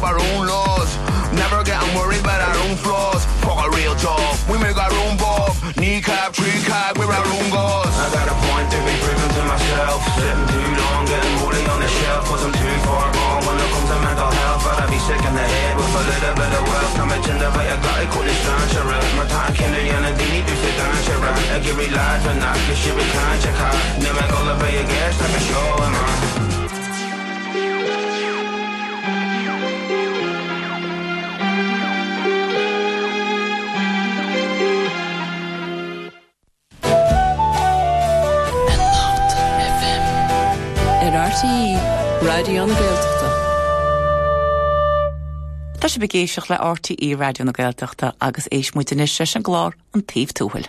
up our own laws. Never getting worried about our own flaws. Fuck a real job, we make our own bob. Kneecap, tree cap, we're our own gods. I got a point to be proven to myself. Sitting too long, getting moldy on the shelf. I'm too far gone when it comes to mental health. But I'd be sick in the head with a little bit of wealth. I'm a gender, but I got it, call it strange. My time, a dini, do sit down, shit, right? I give me life and not, cause shit, we can't check out. Never gonna pay a gas, like a show, man. RTí Radio an Gaeltachta. Tá sé begéisioach le RTí radio na Gaeltachta agus éis muoitinis se an gláir an taobh túhuiil.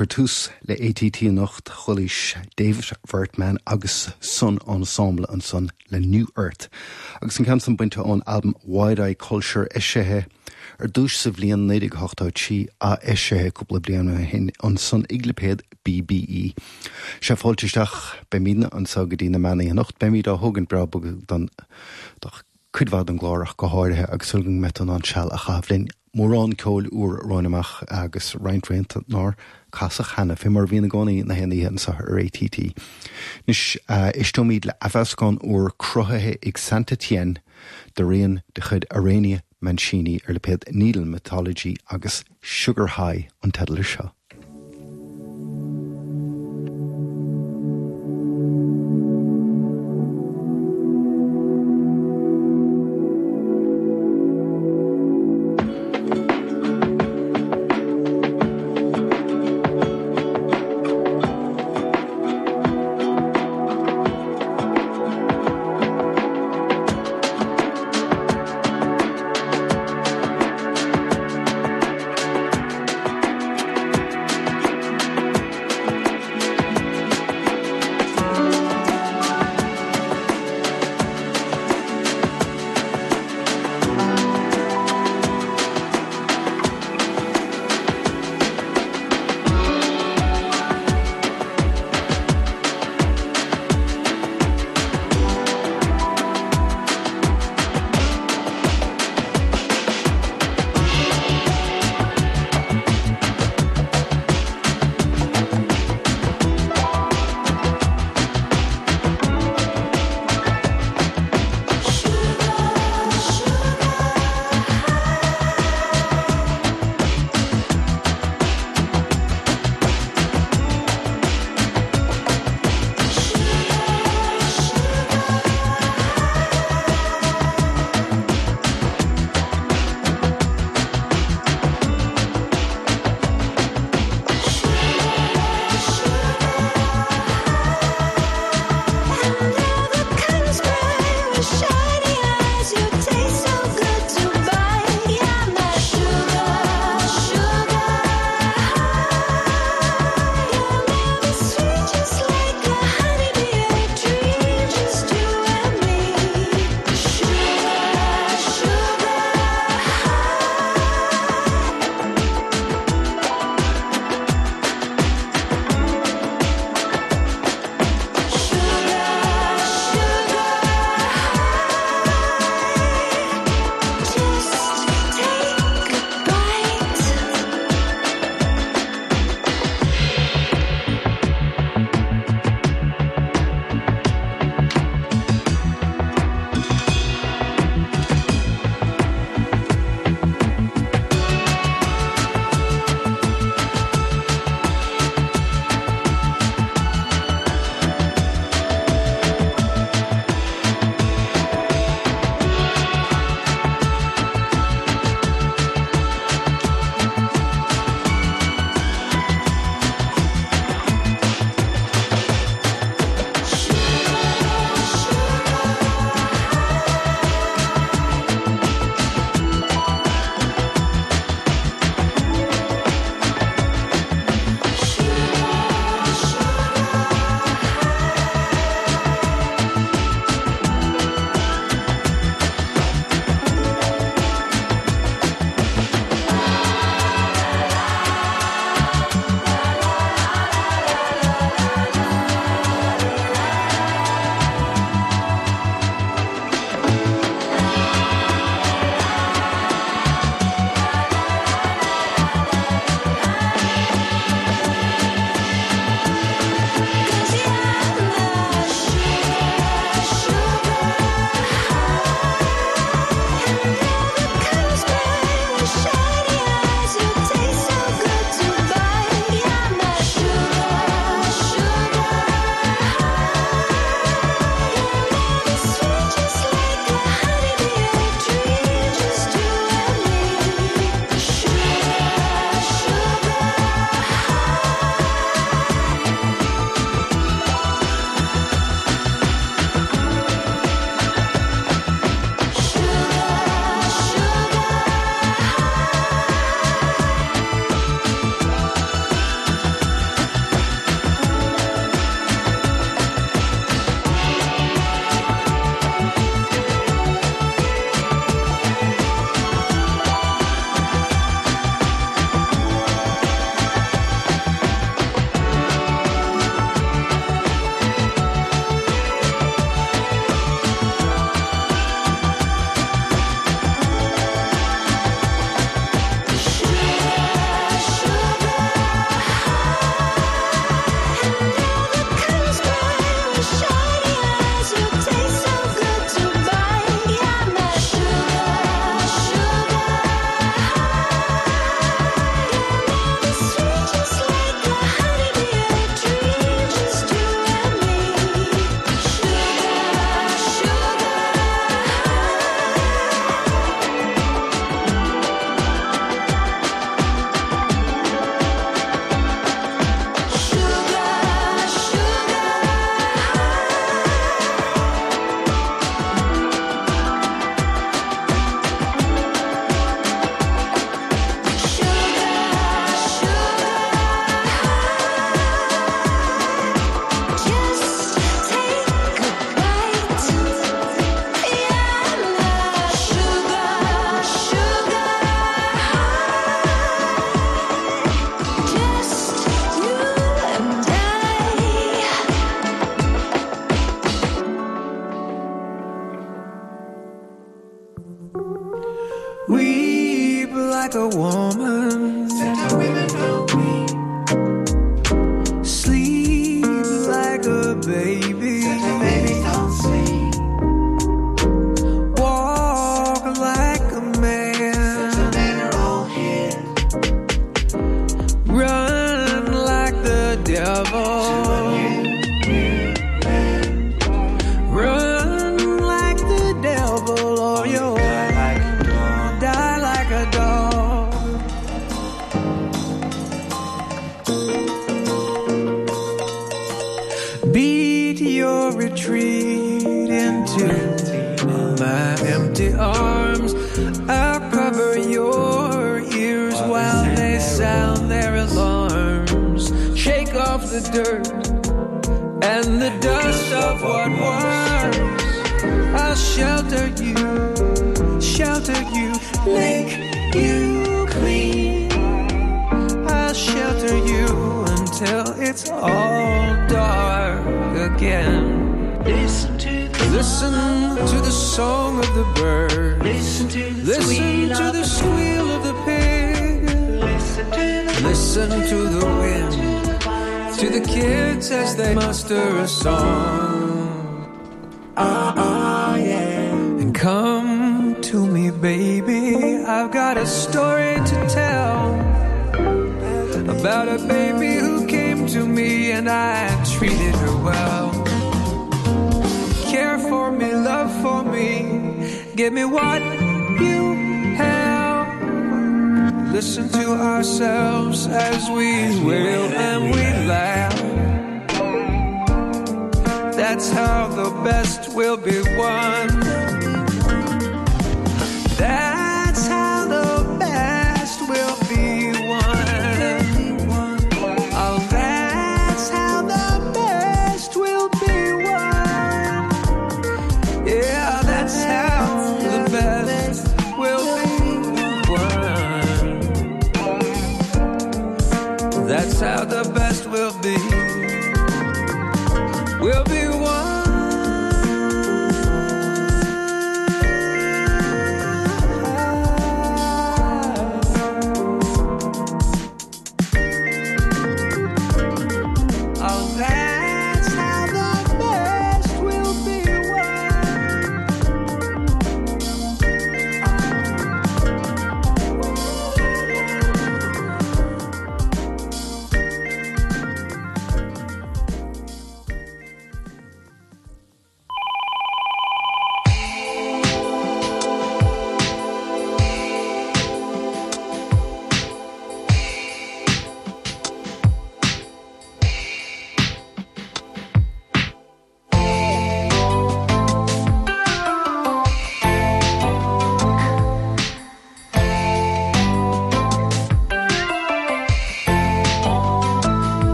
Curtús le ATT nocht cholís David Vertman agus son ensemble an son le New Earth. agus an can san buinte ón albumm Wide Eye Culture isethe ar dúis sa bblion nédig hochtá si a isethe cúpla blianana hin an son iglepéad BBE. Se fáilteisteach be mína an sagadtína mena a nocht be míad a thugann brabug don chudhd an glárach go háirithe agus sulgan metan an sell a chahlinn mórrán cóil úr roiineach agus reinintréint ná casach chena fi mar bhína gcóí na henaí an sa ar ATT. Nus uh, istóíd le ahescán úr cruthathe ag Santa Tien de réon de chud aréine Mancini ar le pead Needle Mythology agus Sugar High an tedal seo.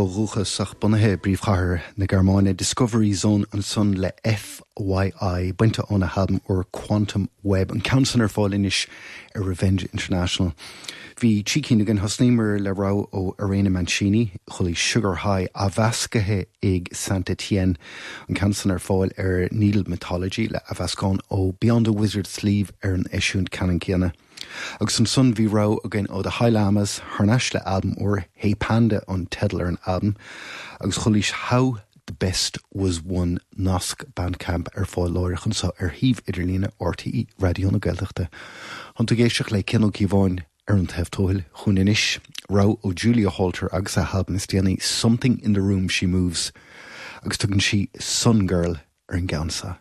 Bhharcha ruchasach bunathe bríomhchair na Germáine Discovery Zone an sun le FYI buinte ónna habm ó Quantum Web an Council ar fáilinis ar Revenge International. Bhí tícína an hosnéimer le rá ó aréna Mancini cholí sugar high a bhecathe ag Saint Etienne an cansan ar fáil ar Needle Mythology le a bhecán ó Beyond the Wizard Sleeve ar an eisiún canan ceanna. Agus san sun bhí ra a gin ó de High Llamas thneis le albumm ó panda an tedler an albumm, agus cholís how the best was one nasc bandcamp ar fáil láirichan sa ar híh idirlína ortaí radioúna geachta. An tu géisioach le cinálí bháin ar an chun inis, ra ó Julia Holter agus a halb is something in the room she moves, agus tugann si sungirl ar an gansa.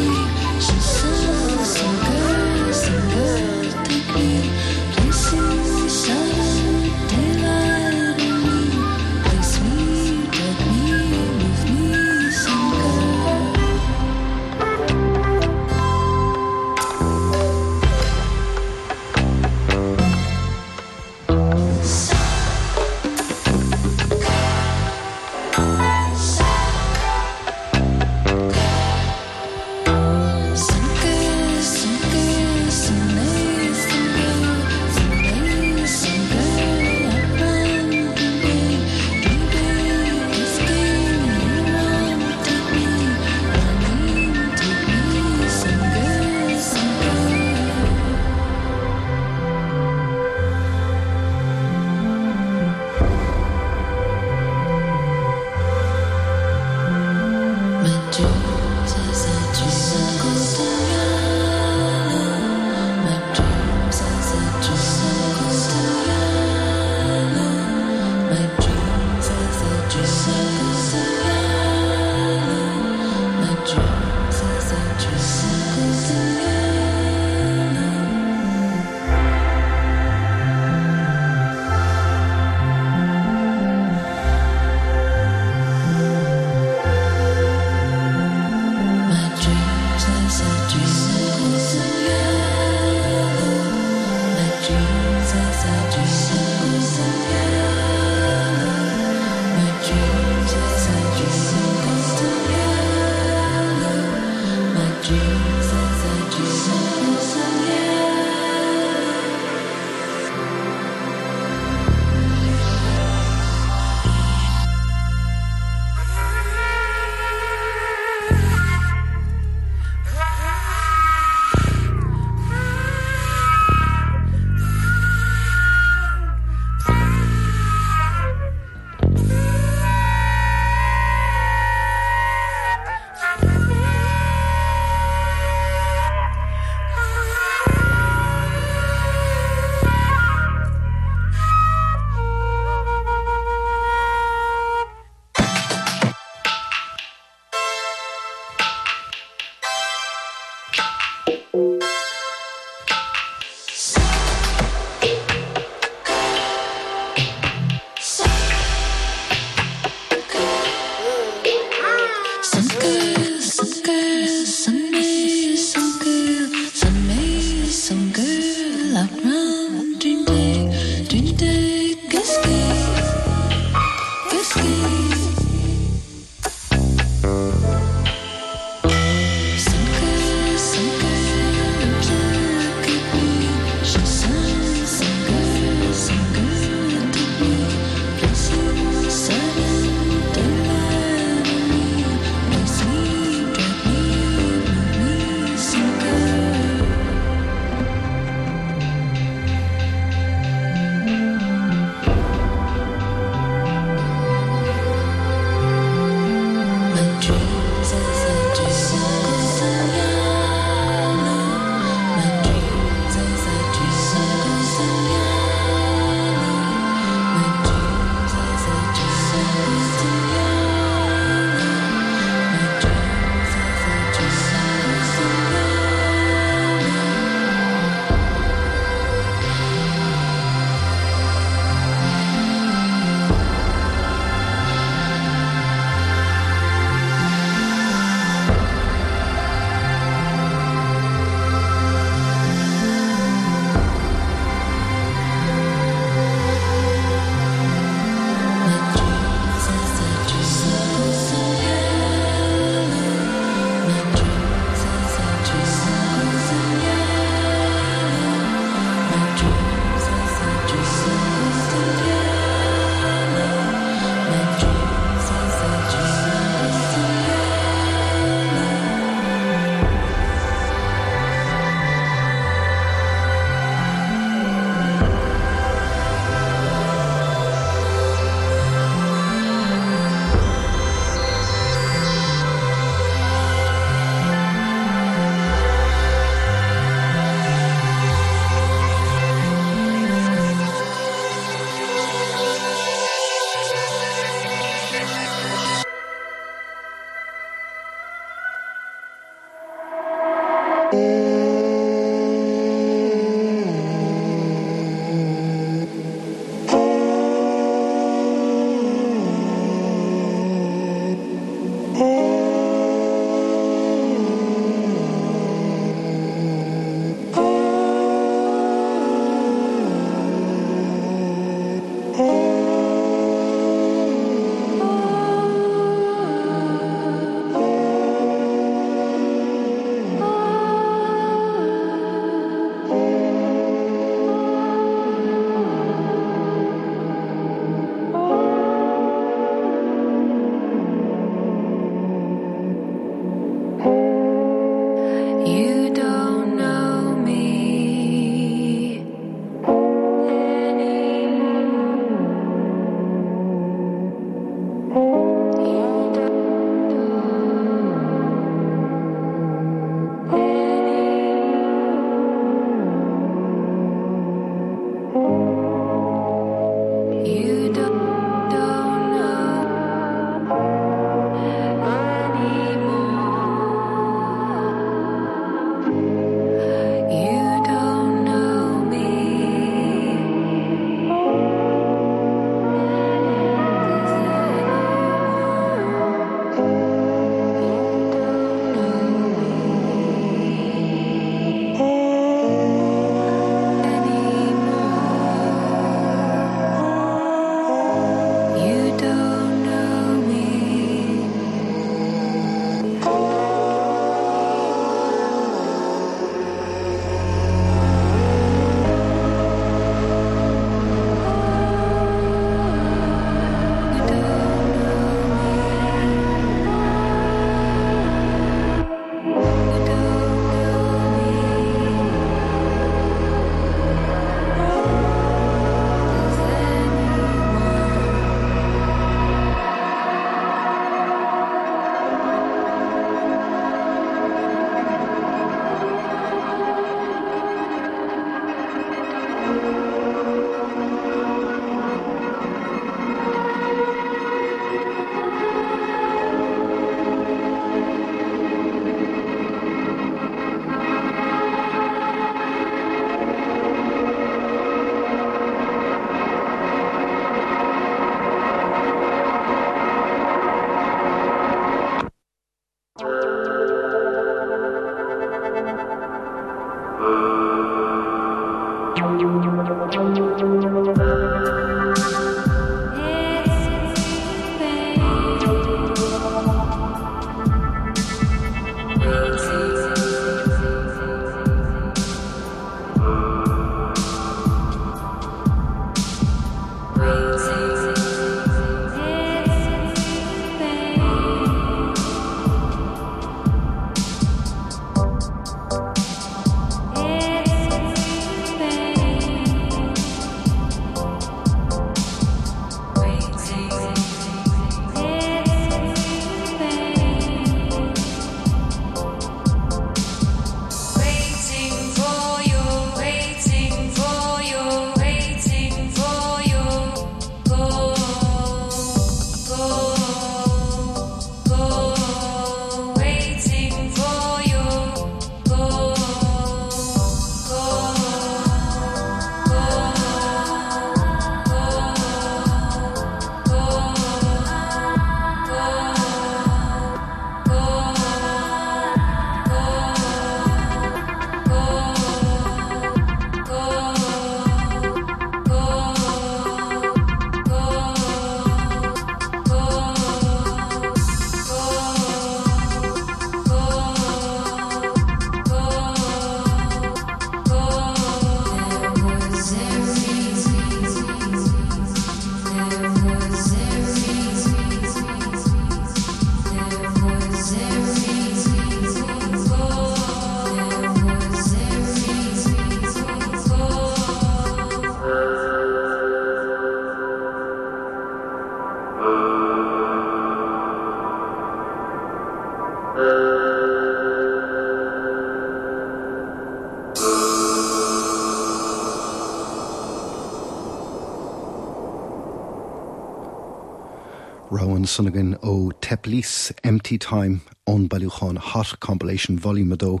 Sunnagan ó Teplís Empty Time ón bailúcháin Hot Compilation Volume dó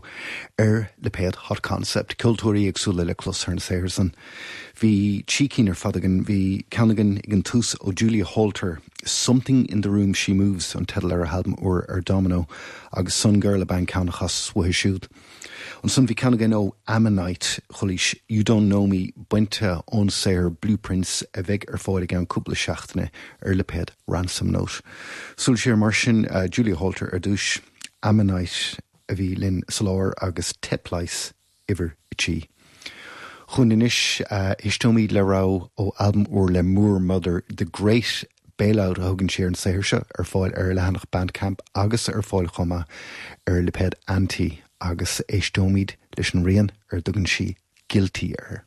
ar er le péad Hot Concept Cultúí agsúla le closarn séirsan. Bhí tícín ar fadagan bhí cenagan ag an ó Julia Holter, Something in the Room She Moves an tedal ar a halm uair ar er domino agus sun girl a ban ceannachas swathe siúd. An sun bhí cenagan ó Ammonite cholís you don't know me buinte ón séir blueprints a bheith ar fáil an cúpla seachtainna ar lepéad ransom note. Súil sé mar sin uh, Julia Holter ar dúis Ammonite a bhí linn sláir agus teplais iwwer ití. Chn inis uh, istóí le rá ó albumm úr le Moor Mother the Great bélaud thugann siar an séirse ar fáil ar lehanach bandcamp agus ar fáil chuma ar lepéad antí agus éistómíd leis an rion ar dugann si giltíí ar.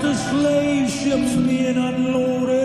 Slave ships being unloaded.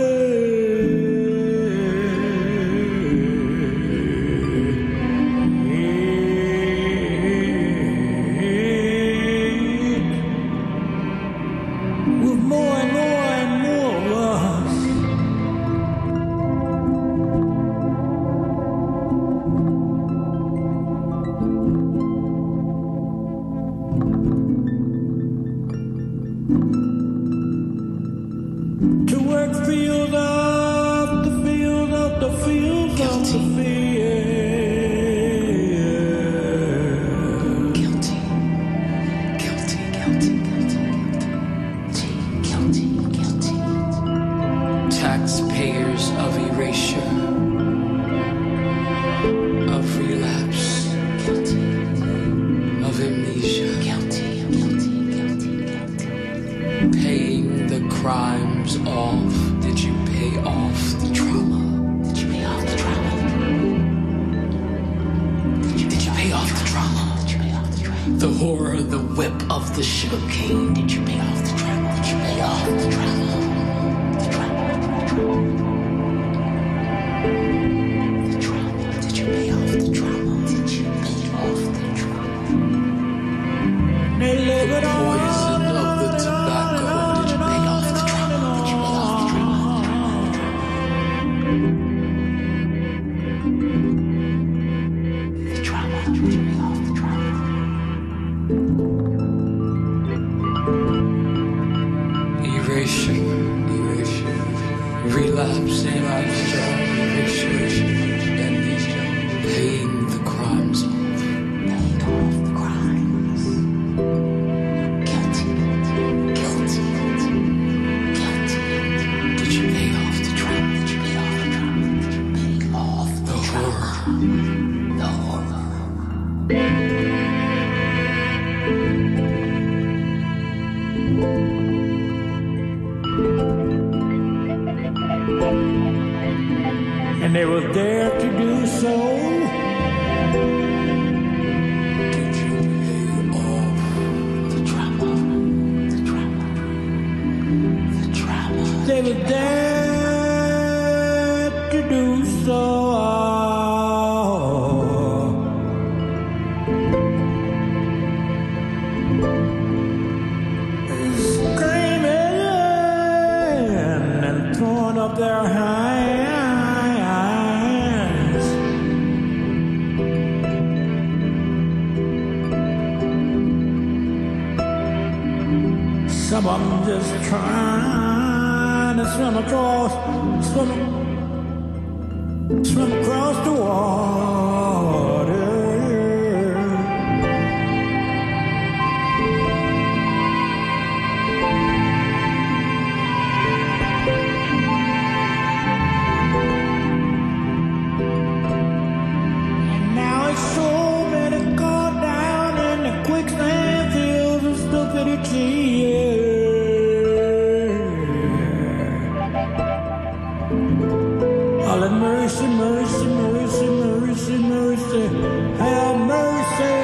Mercy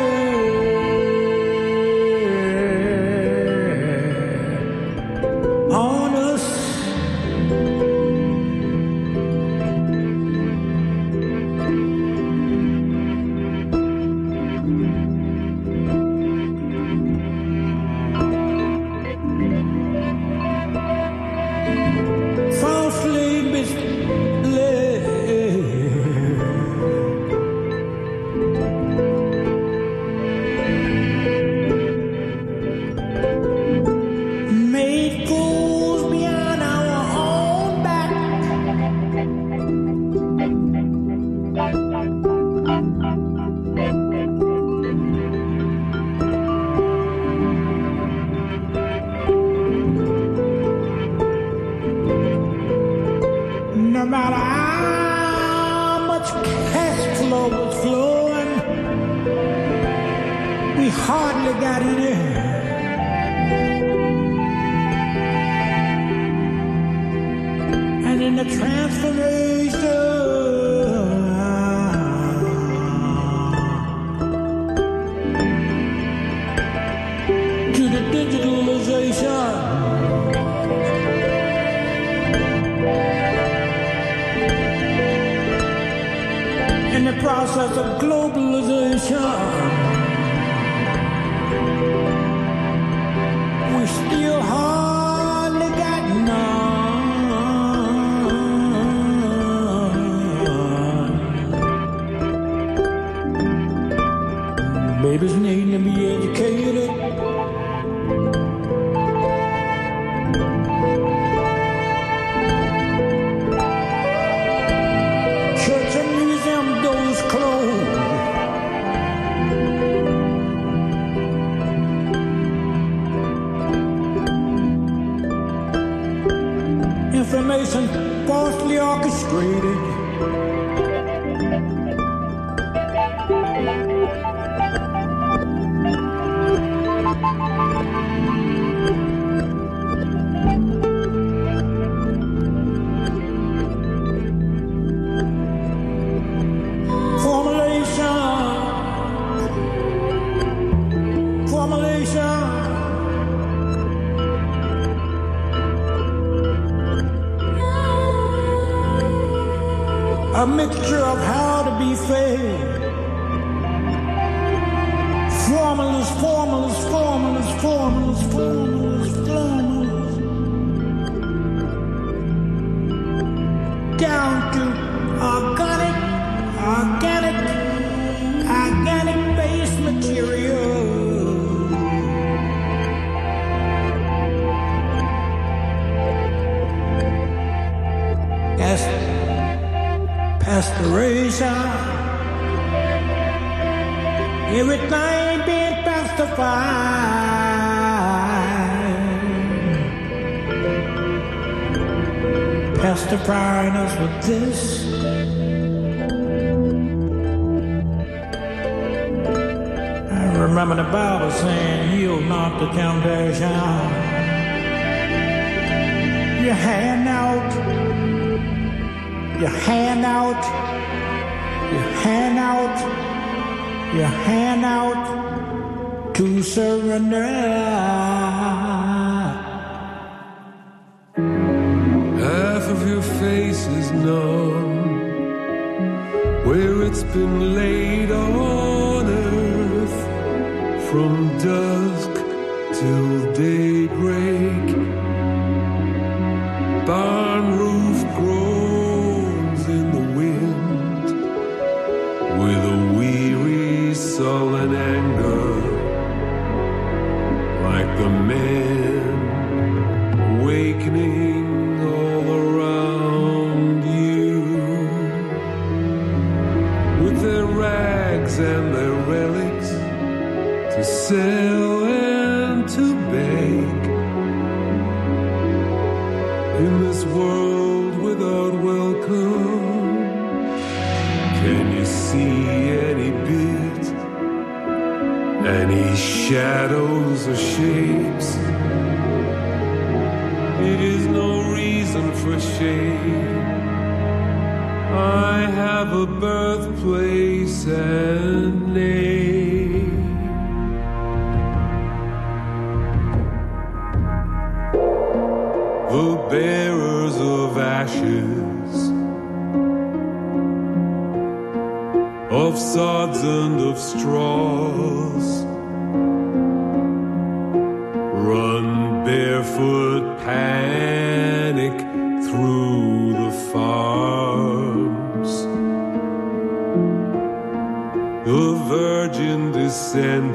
hand out to surrender. Half of your face is known where it's been laid on earth from dusk till daybreak. so sé sin.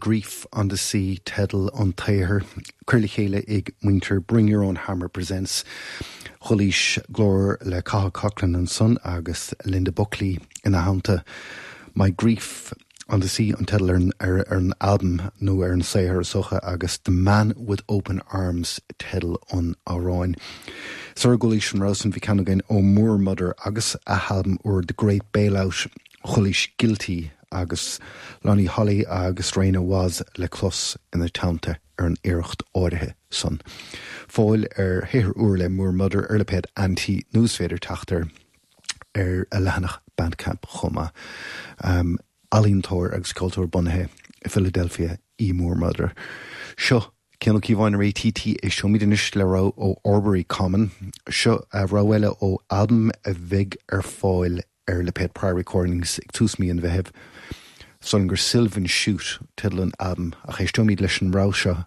Grief on the sea, Teddle on Taher, Curly Chéile ag Winter, Bring Your Own Hammer presents Cholís glór le Caha Cochran an son agus Linda Buckley in a hanta. My grief on the sea er an Teddle ar an- ar ar an album nó ar er an séhar socha agus The Man with Open Arms Teddle on Aráin. Sir Golís an Rosen vi canagain ó Moor Mother agus a halm or The Great Bailout Cholís Guilty agus Lonnie Holley agus Raina was le clos ina tanta ar an iirecht áirithe son. Fáil ar héir uair le mór mother ar anti núsféidir tatar ar a lehanach bandcamp chuma. Um, Alíntóir agus cultúr bunathe i Philadelphia í mór mother. Seo Ceanú cíháin ATT is seomíis le ra ó Orbury Common, seo a rahile ó album a bhig ar fáil ar le pet prior recordings ag túsmí an bheitheh. son gur silvan siút tilan am a chéistúí leis an ráise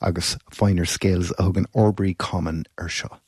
agus feinar scéils a thug an Orbrí Common ar seo.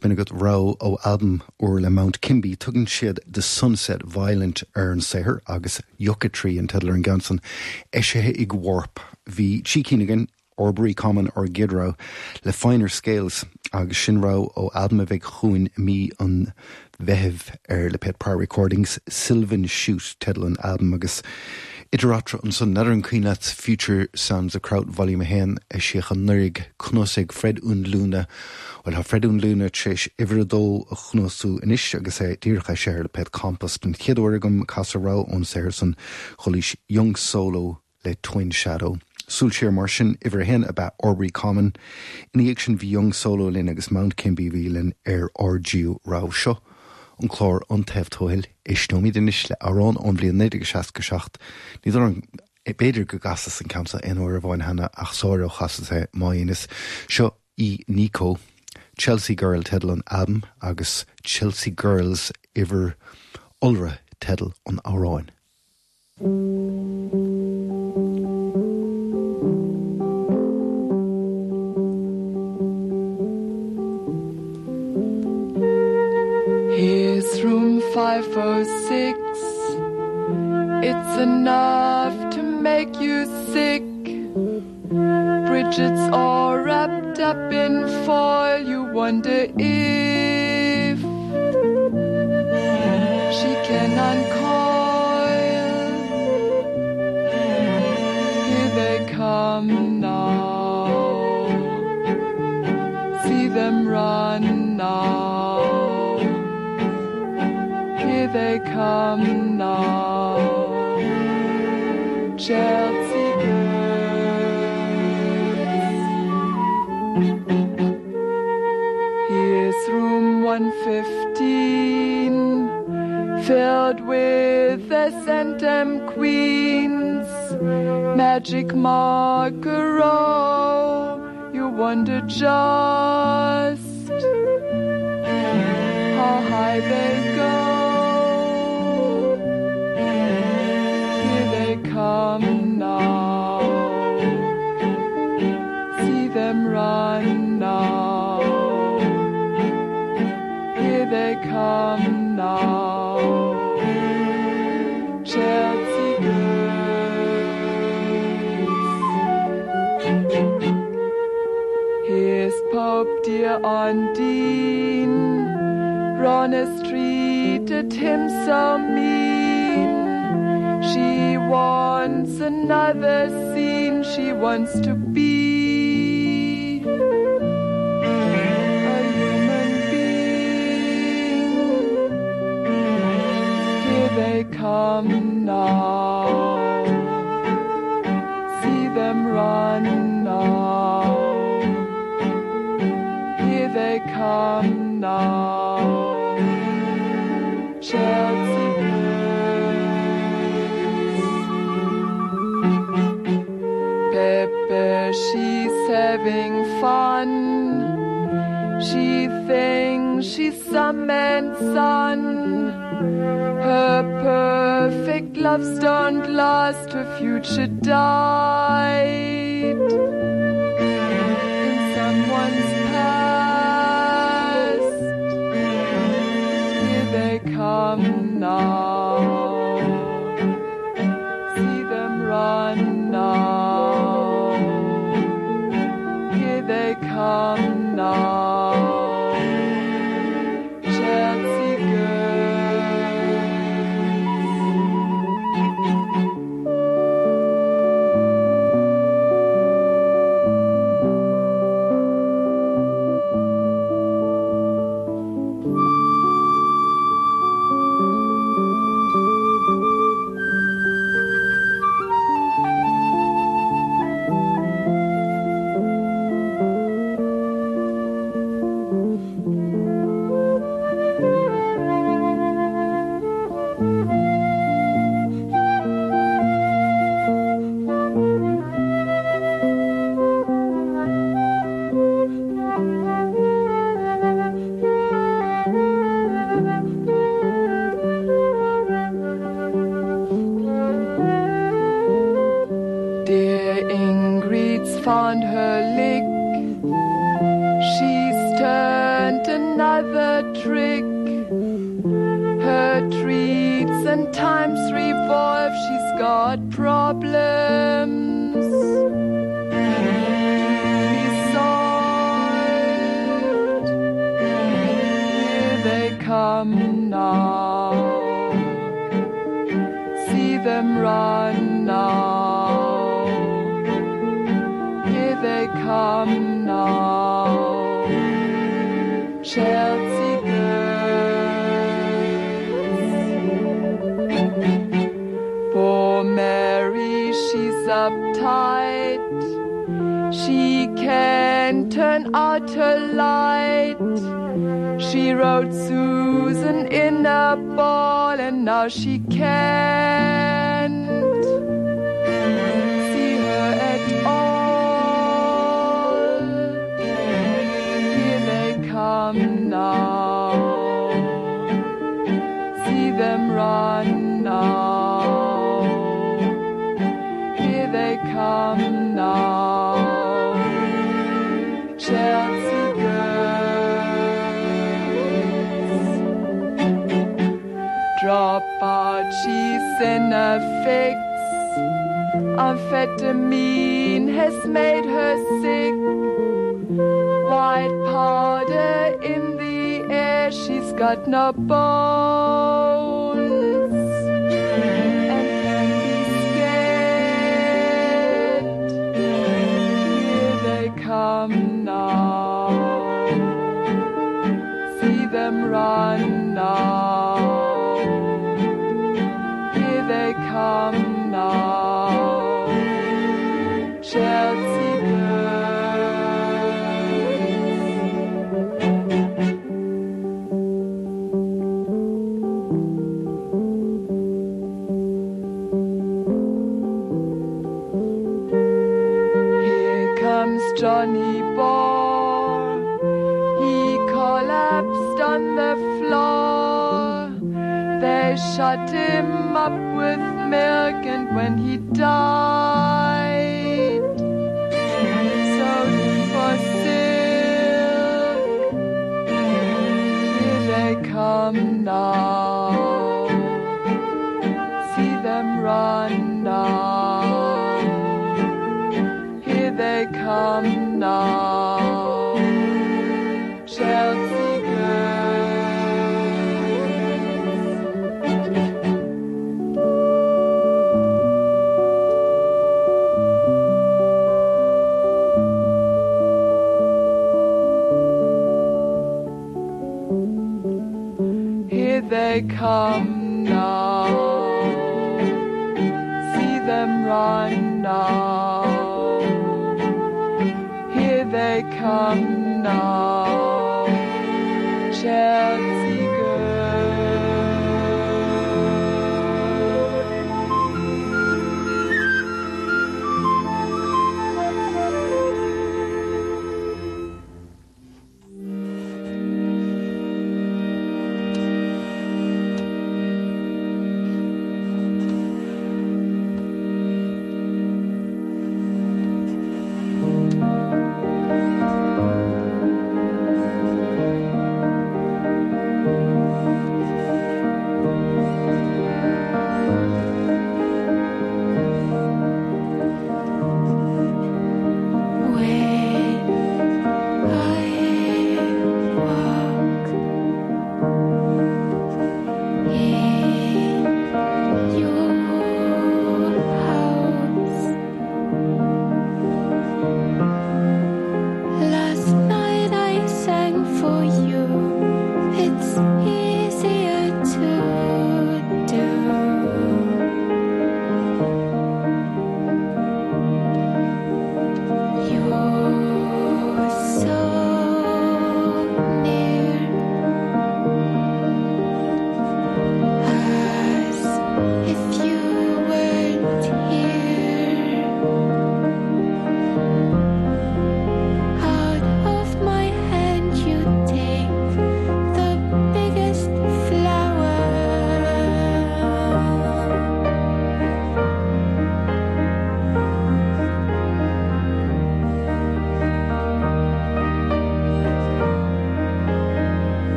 Agus binna go rá ó albumm ó le Mount Kimbie tugann siad de Sunset Violent ar an séhir agus Jocatrí an tedlar an gansan éisithe ag warp hí sícínigan Orbury Common or Gidrá le finer scales agus sinrá ó albumm bheith chuin mí an bheitheh ar le Pet Par Recordings Sylvan Shoot tedal an albumm agus Idirrátra an san nar Future Sounds a Kraut hen a siach an nurig chnosig Fred ún lúna bhil ha Fredún lúna tríéis ihredó a chnosú inis agus é ddíircha séir le pet campus bin chéadúgam casará ón san cholís Young Solo le Twin Shadow. Súl sér mar sin ihar hen a bheit Orbury Common, iníag sin bhí Young Solo lin agus Mount Kimbie bhílinn ar RGú rá seo. An chlár an tefhtóil is nóí den is le arán an blion 9 go seach ní an é beidir go gasas an camsa inúir a bháin hena ach sáir chasas é maianas seo í Nico Chelsea Girl tedal an Adam agus Chelsea Girls iwwer olre tedal an áráin. Here's 506 It's enough to make you sick. Bridget's all wrapped up in foil. You wonder if she can uncoil. Here they come now. See them run now they come now. Chelsea. Here's room 115 filled with the centum queens. Magic margaro you wonder just how high they go Pope dear on Dean Ron has treated him so mean she wants another scene she wants to be a human being. Here they come now. See them run come now Chelsea she's having fun. She thinks she's some man's son. Her perfect loves don't last her future died She can turn out her light. She wrote Susan in a ball, and now she can't in a fix. Amphetamine has made her sick. White powder in the air, she's got no bones. And can be scared. Here they come now. See them run now. Come now. Chelsea girls. Here comes Johnny Ball. He collapsed on the floor. They shut him milk, and when he died, him for silk. Here they come now. See them run now. Here they come now. Chelsea come now. See them run now. Here they come now. Chelsea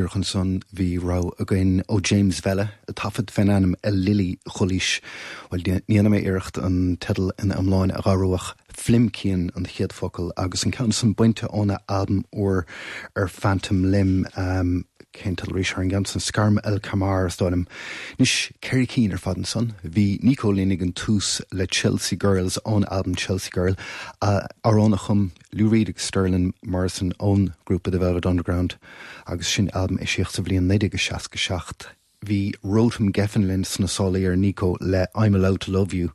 Díorchan son hí ra a gin ó James Velle a tafad fenanam a lili cholís bhil níana mé iirecht an tedal in amláin a garuach flimcían an chiadfocail agus an cean san buinte óna albumm ó ar Phantom Lim um, céntal rééis an gan san scarm el Camar stonim. Nis ceir cín ar fadan san, hí Nicólínig an túús le Chelsea Girls ón album Chelsea Girl a arrónachchum Louréidig Sterling Morrison ón grúpa de Velvet Underground agus sin album is siocht sa bblion 9 seaca seach. Bhí Rotam Geffinlinn sna sálaí ar Nico le I'm allowed to love you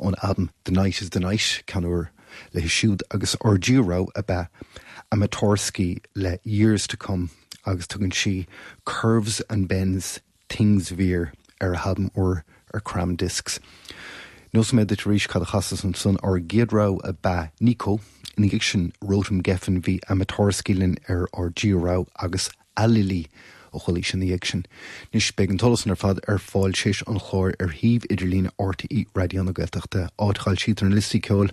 ón album The Night is the Night canúair le siúd agus ordúrá a bheith amatórsci le years to come agus tugann si curves and bends things vír ar a hadam or ar cram discs. Nos mé dit ríéis cad a chasas an sun ar géadrá a ba Nico in gig sin rotam gefan hí amatórscilinn ar ar ddírá agus alilí ó cholí sin dhéag sin. Nís be an tolasan ar fad ar fáil sééis an chláir ar híh idirlína ortaí radioanna goteachta áitchail siad an listí ceil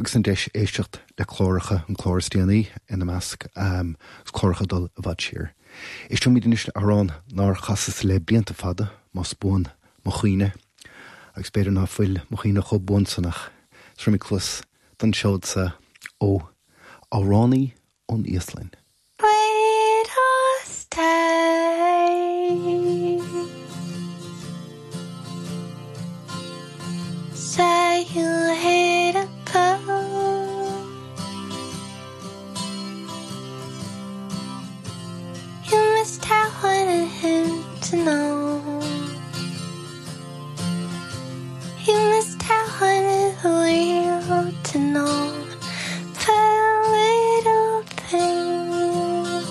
agus an deis éistecht le chlóiricha an chlóirtíanaí ina measc um, chlóiricha dul a bhd. Is tú míidir is arrán ná chasas le blianta fada má spóin mo chuoine, agus beidir ná fuil mo chuoine cho bunsannach, Srmi clus den seod sa ó áránnaí ón stay. Say you wanted him to know. You missed out wanted the world to know. Little thing.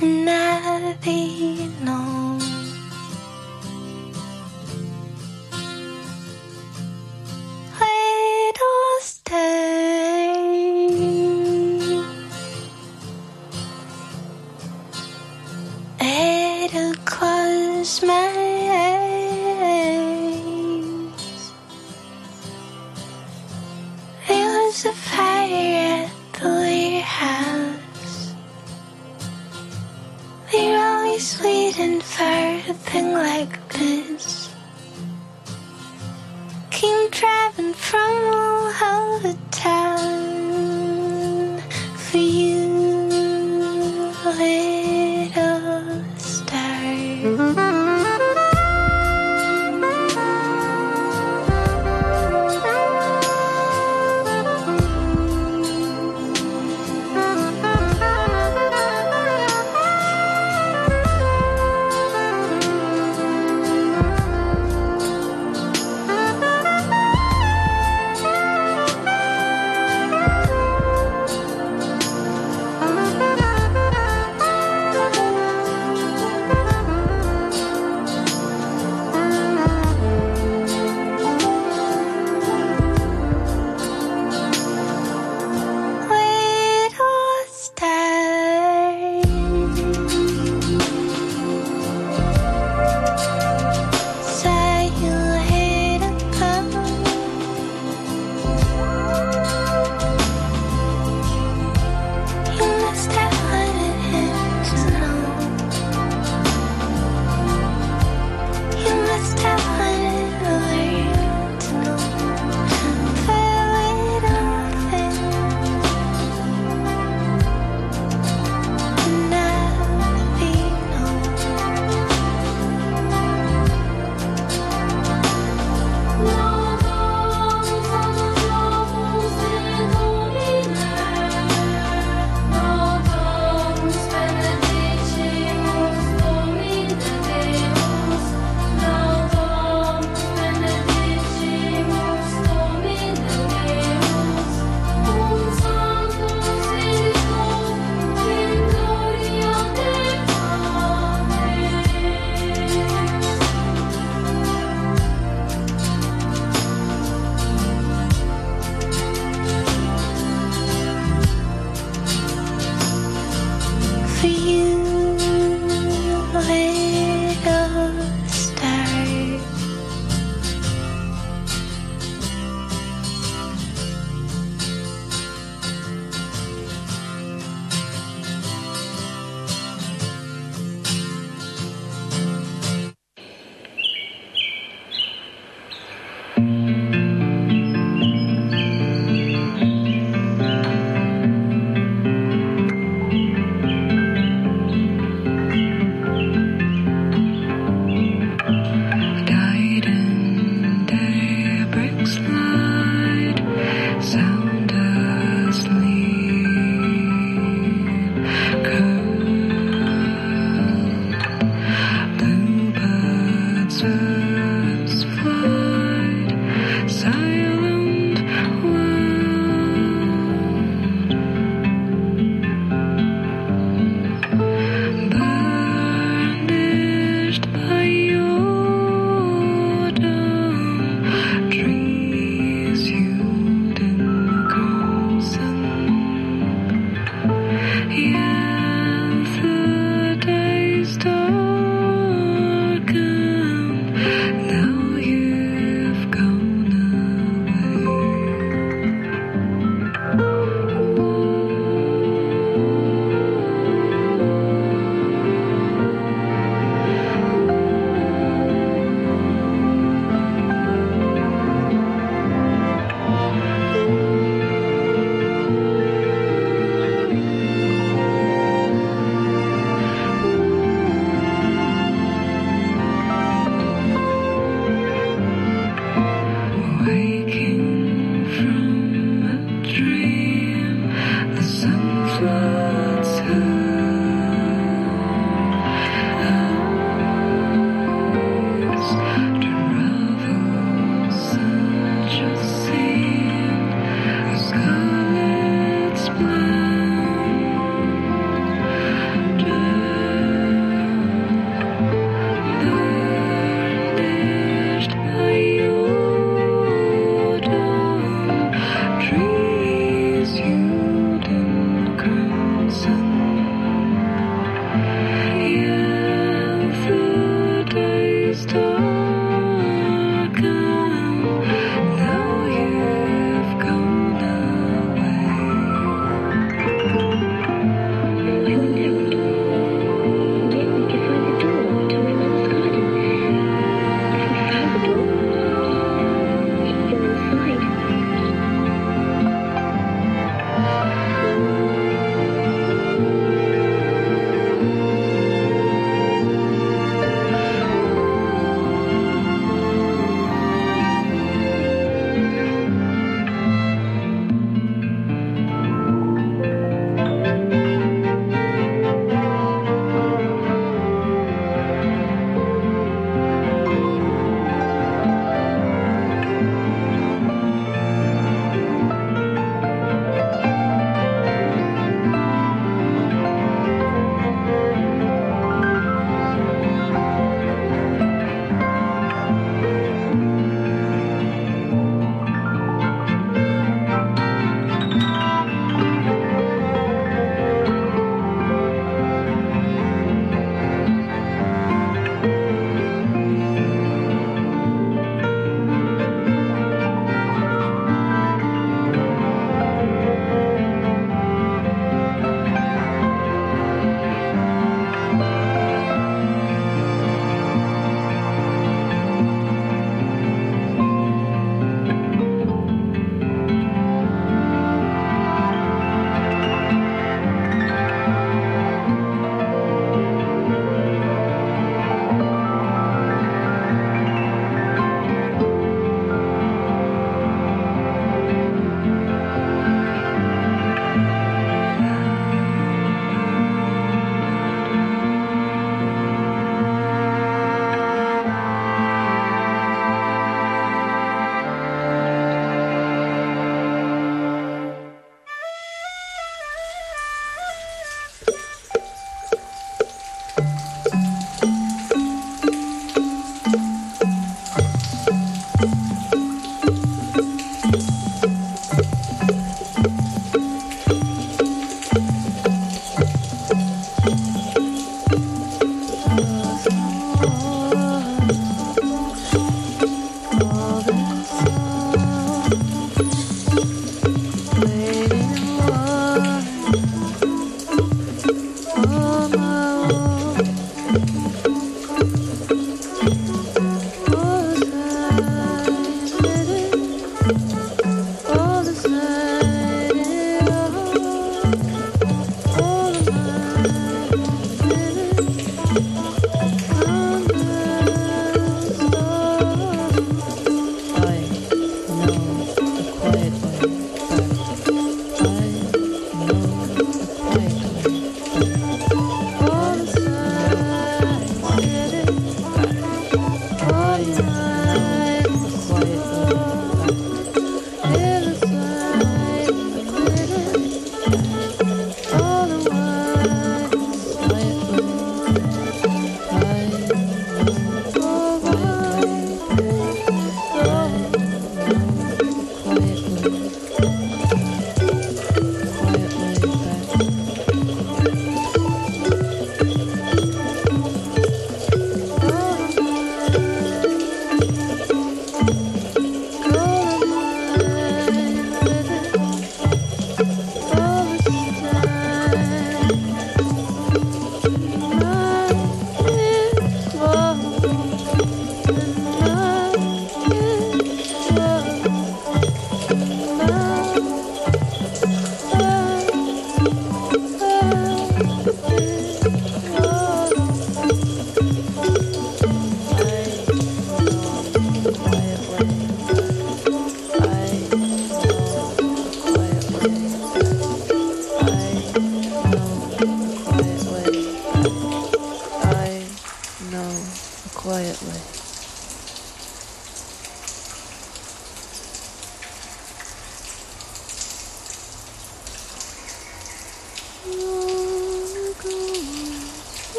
And I be close my eyes. There was a fire at the warehouse. We're always waiting for a thing like this. yeah.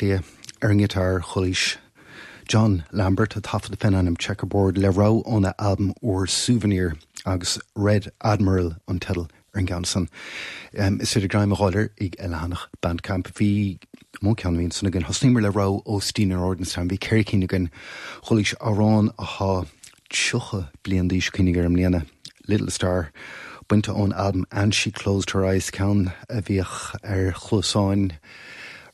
Lia ar gitar cholís. John Lambert a tafad pen anm Chequerboard le rá óna albumm ó souvenir agus Red Admiral an tedal ar an gansan. Um, is idir graim aáir ag eilehannach bandcamp hí mó ceanhín sanna gin hosnímar le rá ó Stina Nordenstam, bhí ceircíine gan cholís árán ath tucha blian díos cinnigar am léana Little Star. Buinte ón album and she closed her eyes cean a bhíoch ar chlusáin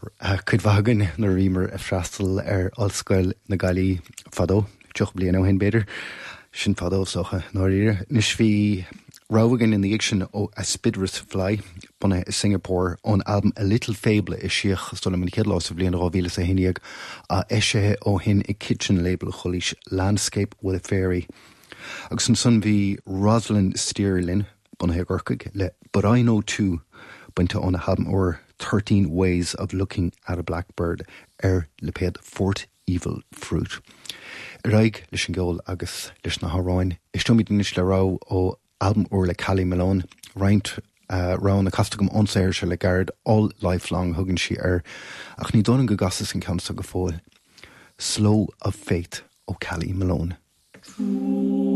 bhagan na rimer a freistal ar allscoil na galí fadó tuch blian ó hen beidir sin fadó socha nóíre. Nis hí ráhagan in ag sin ó a Spidrus Fly buna i Singapore ón albumm a Little Fable is sioch stola man chéad lá a bblion ráhíle a hiniaag a éisithe ó hin i kitchen label cholís Landscape with a Fairy. agus san sun bhí Rosalind Steerlin buna ggurcaig le But I know tú buinte ónna habm ó 13 ways of looking at a blackbird ar le pead Fort Evil Fruit. Raig leis an ggóil agus leis na háráin, Is tuid inis le rá ó albumm ó le Kali Malone, Reint uh, rá na castagum onséir se le gard all lifelong thugann si ar ach ní donna go gasas an cansa go fáil. Slow of Faith ó Kali Malone. Who's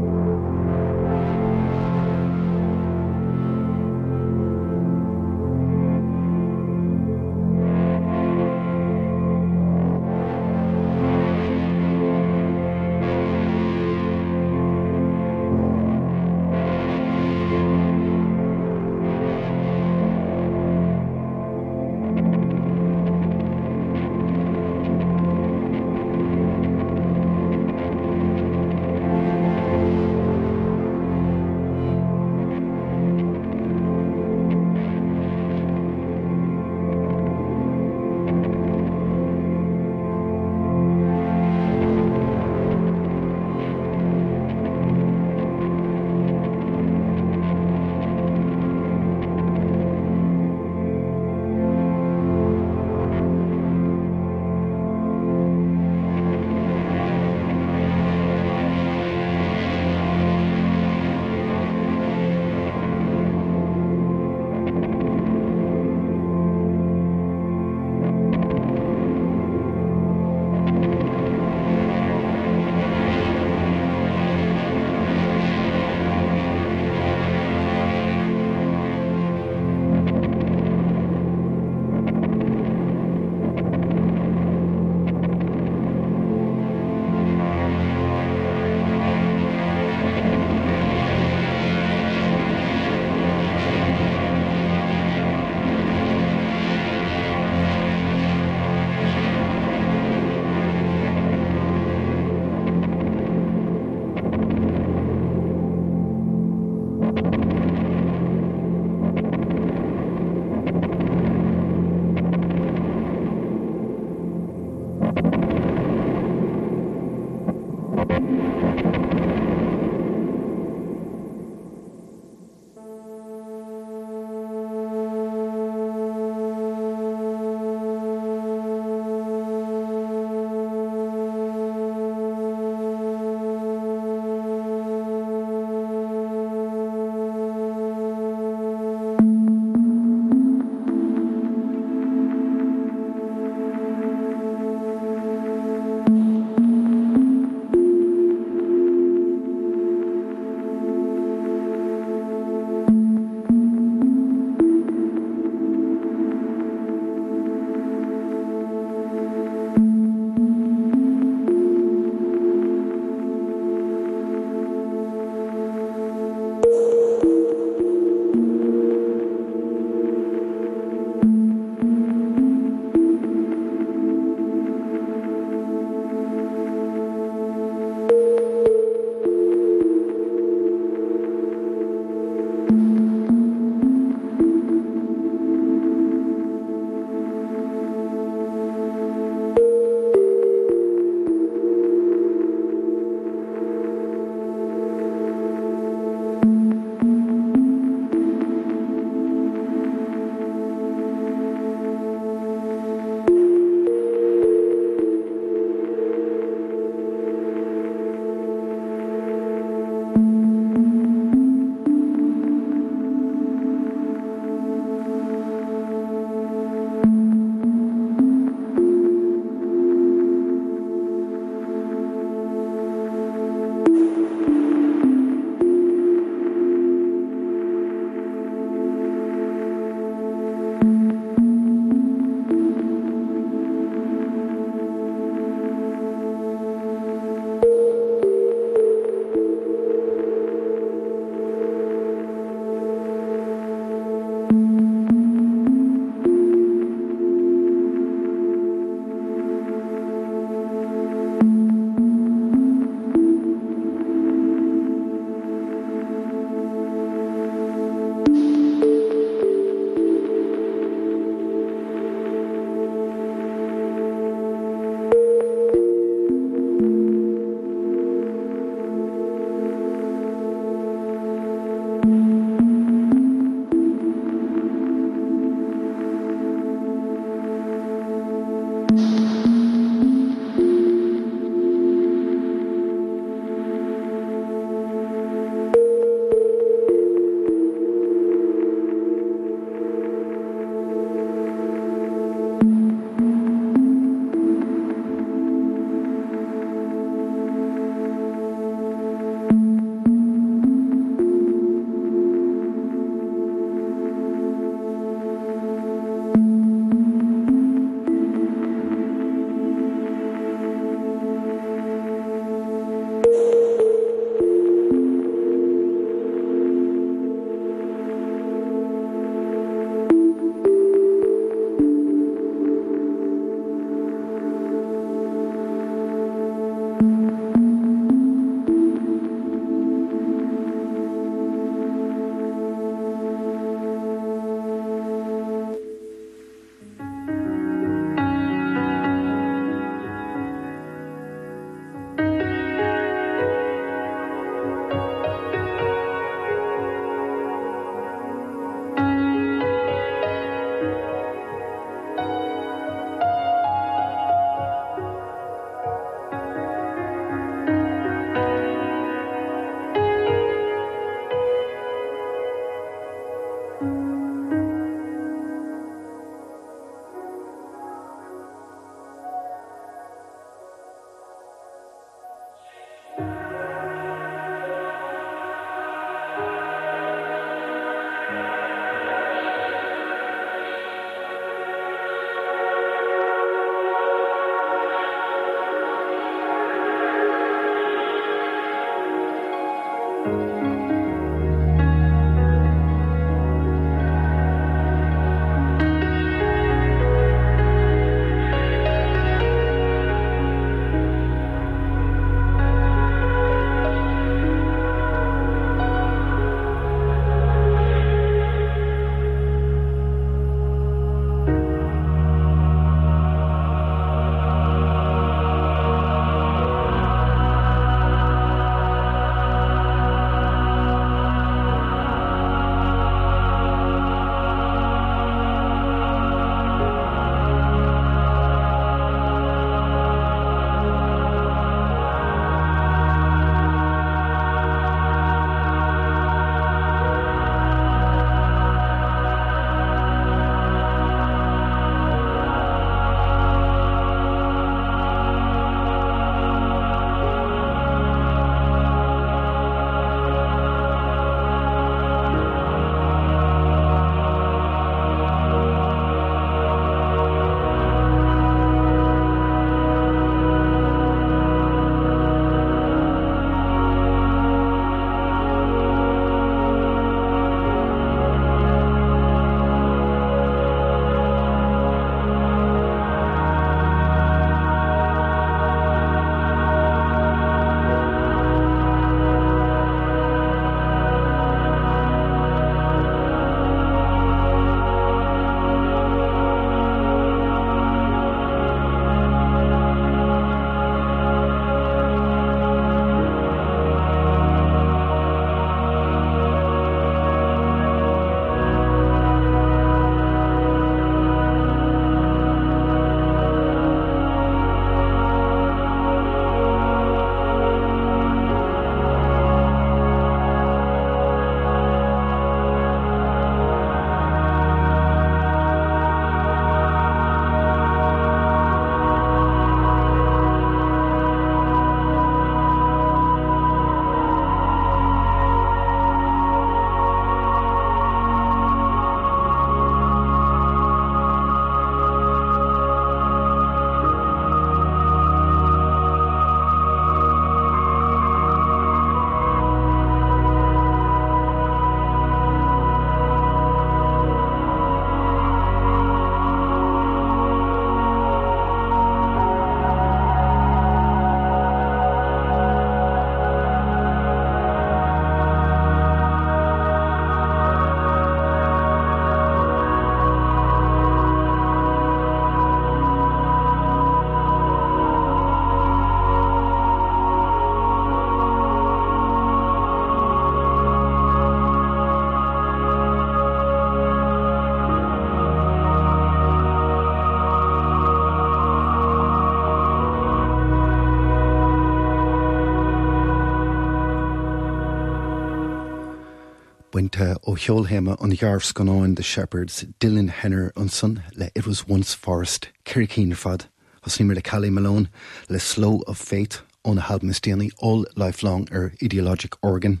buinte ó cheolhéime an ghearfs gonáin de Shepherds Dylan Henner an son le It Was Once Forest, Kirkín fad, os ní mar le Malone le Slow of Fate ón halbmistéanaí all lifelong ar ideologic organ.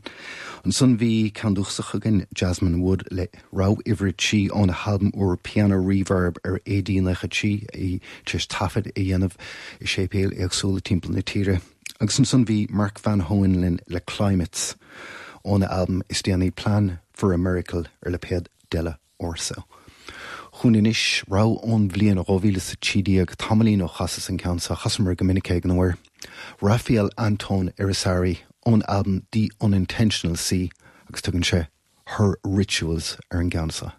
An sun bhí canúchsacha gin Jasmine Wood le rá ihrid si ón halbm ó piano reverb ar édíanacha tí i tris tafid i dhéanamh i sépéal agsúla timp na tíre. agus an sun bhí Mark van Hohenlin le Climates. Óna albumm is déanaí plan for a miracle ar le pead deile orsa. Chn inis rá ón bblion a rohíle sa tídiaag tamlín ó chasas an cean sa chasamar gominicé an bhir. Raphael Anton Irisari ón alban The Unintentional Sea agus tugann sé her rituals ar an gansa.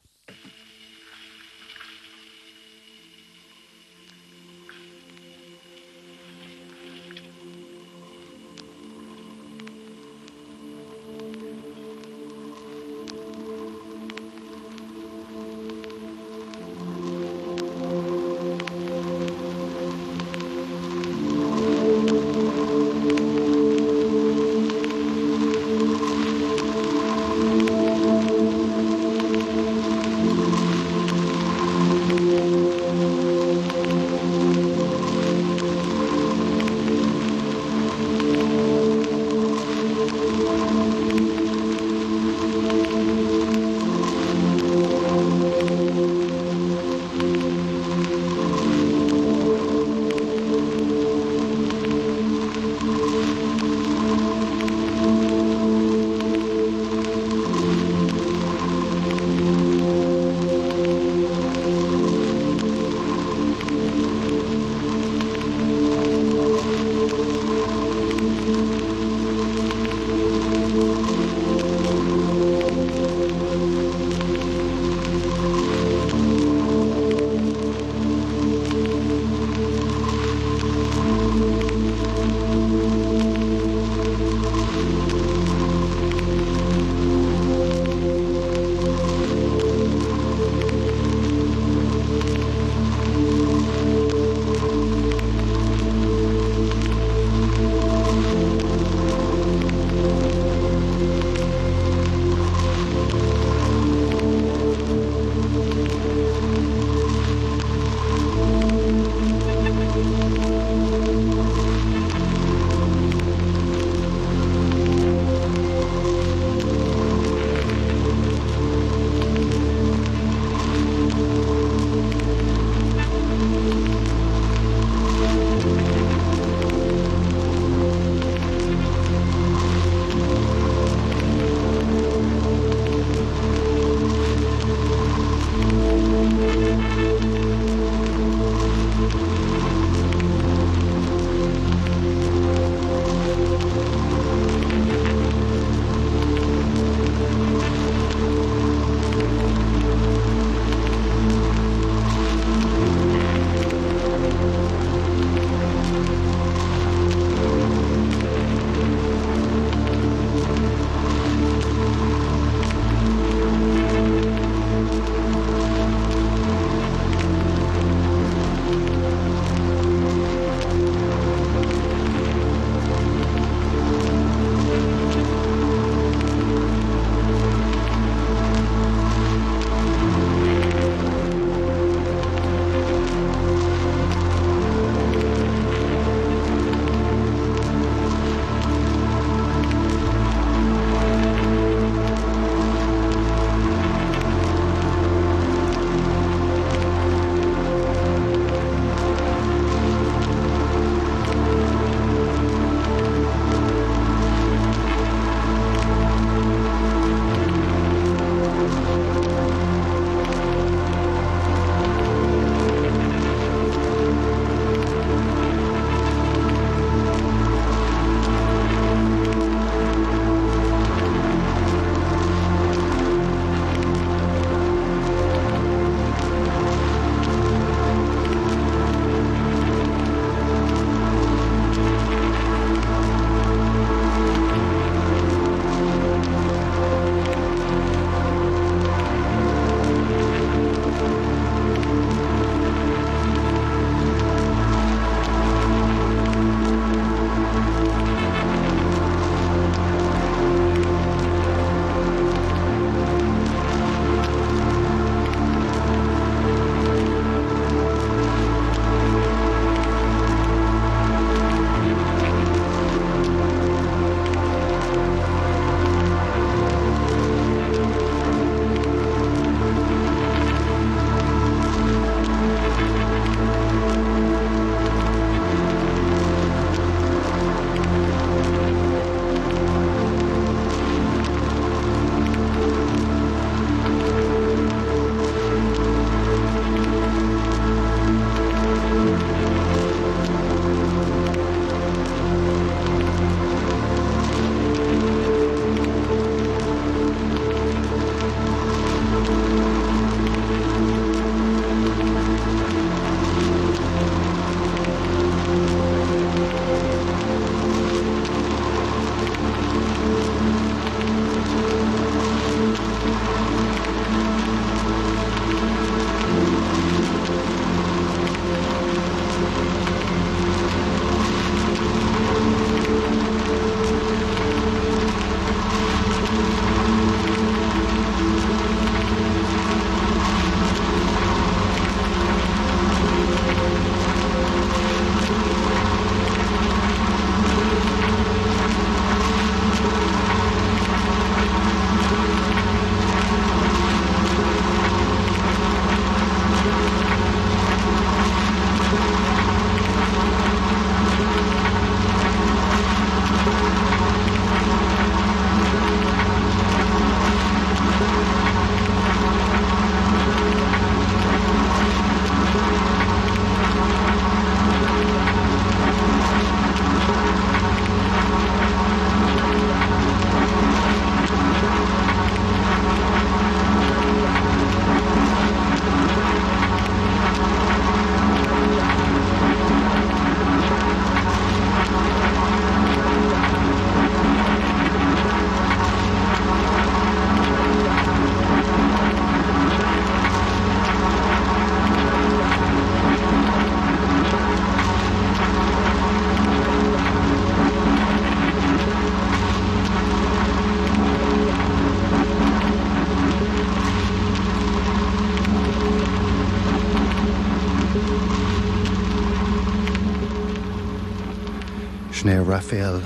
Raphael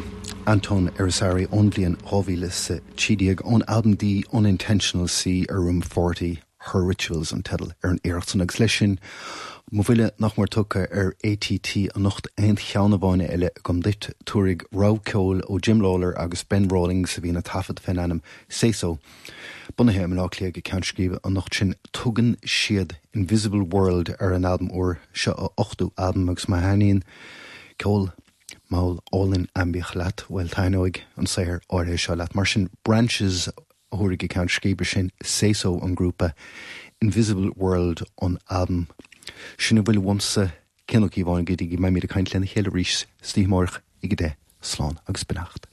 Anton Erisari onblion áhíle sa tíideag ón albumdí unintentional si ar rum 40 her rituals an tedal ar an éirsan agus leisin, Mo bhuiile nach mar tucha ar ATT an nocht ein cheannahhaine eile gom dit túrig ráceol ó Jim Lawler agus Ben Rawling sa bhína tafad fan anam séso. Bunathe an lálé go ceanscríbe an nocht sin tugan siad Invisible World ar an album ó seo a 8ú album agus mai haíonn ceol máil ólinn ambíoch leat bhfuil tainóig an séir áir seo leat mar sin branches thuirigh count scríbe sin séso an grúpa Invisible World an album. Sinna bhfuil wamsa cenachí bháin go igi mé mí a caiint lena chéile ríis stímórch ige dé sláán agus benacht.